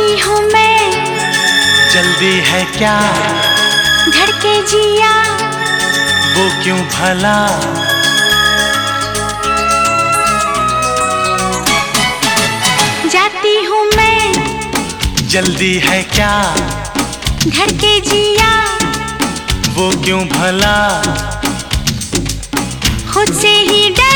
सकती हूँ मैं। जल्दी है क्या? धड़के जिया। वो क्यों भला? जाती हूँ मैं। जल्दी है क्या? धड़के जिया। वो क्यों भला? खुद से ही डर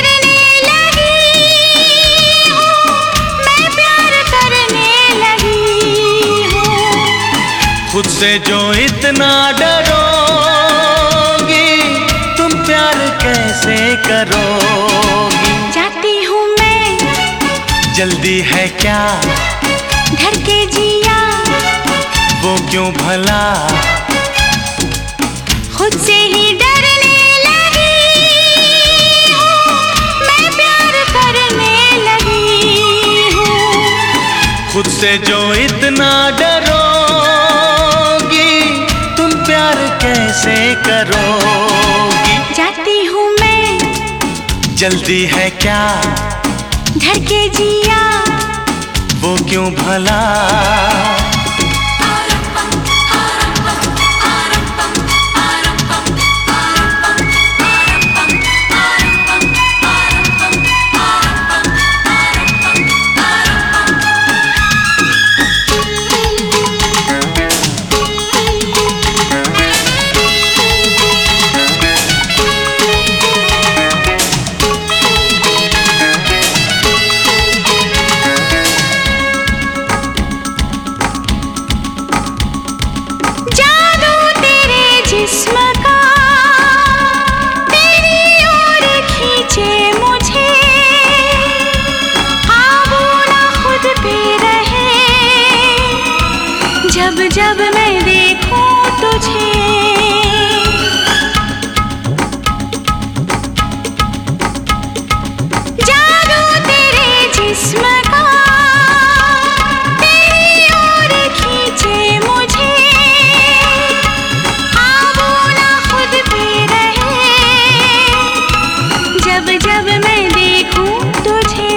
हूँ खुद से जो इतना डरोगी तुम प्यार कैसे करोगी? जाती हूँ मैं। जल्दी है क्या? घर के जिया। वो क्यों भला? खुद से ही डरने लगी। हूँ मैं प्यार करने लगी हूँ। खुद से जो इतना डरोगी जल्दी है क्या? धड़के जिया। वो क्यों भला? जब जब मैं देखूँ तुझे। खींचे मुझे। खुद जब जब मैं देखूँ तुझे।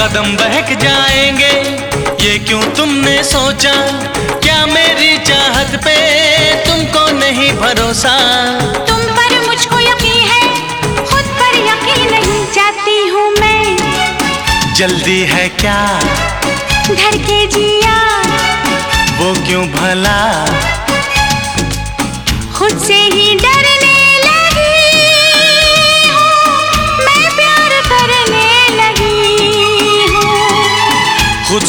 कदम बहक जाएँगे ये क्यों तुमने सोचा? क्या मेरी चाहत पे तुमको नहीं भरोसा? तुम पर मुझको यकीन है खुद पर यकीन नहीं चाहती हूँ मैं। जल्दी है क्या? धड़के जिया वो क्यों भला?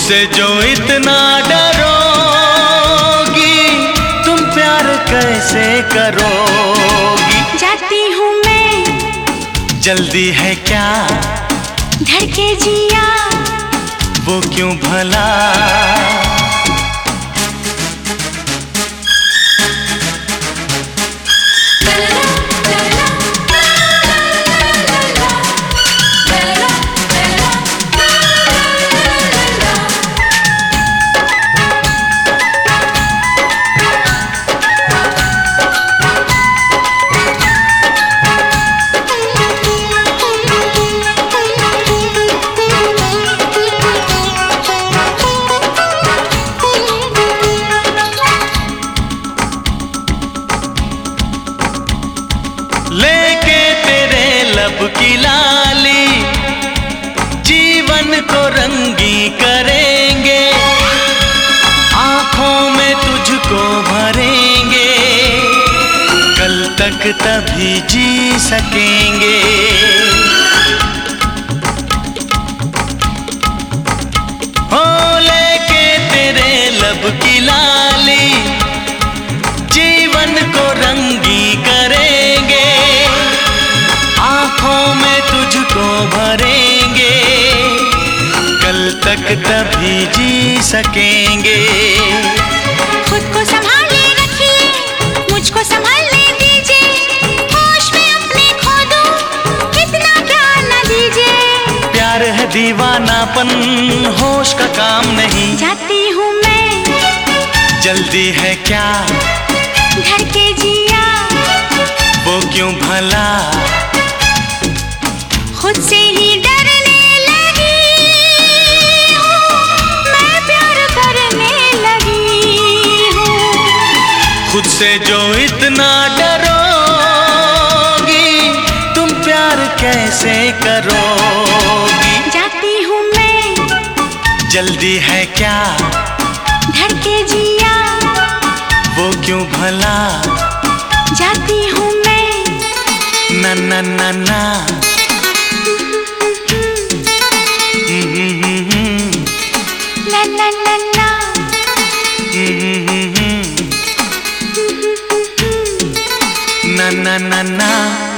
खुद से जो इतना डरोगी तुम प्यार कैसे करोगी? जाती हूँ मैं। जल्दी है क्या? धड़के जिया। वो क्यों भला? जीवन को रंगी करेंगे। आँखों में तुझको भरेंगे। कल तक तभी जी सकेंगे। सकेंगे। खुद को संभाले रखिए मुझको संभालने दीजिए। होश में अपने खो दूँ कितना प्यार न दीजिए। प्यार है दीवानापन होश का काम नहीं। जाती हूँ मैं। जल्दी है क्या? धड़के जिया। वो क्यों भला? जो इतना डरोगी तुम प्यार कैसे करोगी? जाती हूँ मैं। जल्दी है क्या? धड़के जिया। वो क्यों भला? जाती हूँ मैं। ना ना ना ना। हम्म, हम्म, ना ना ना ना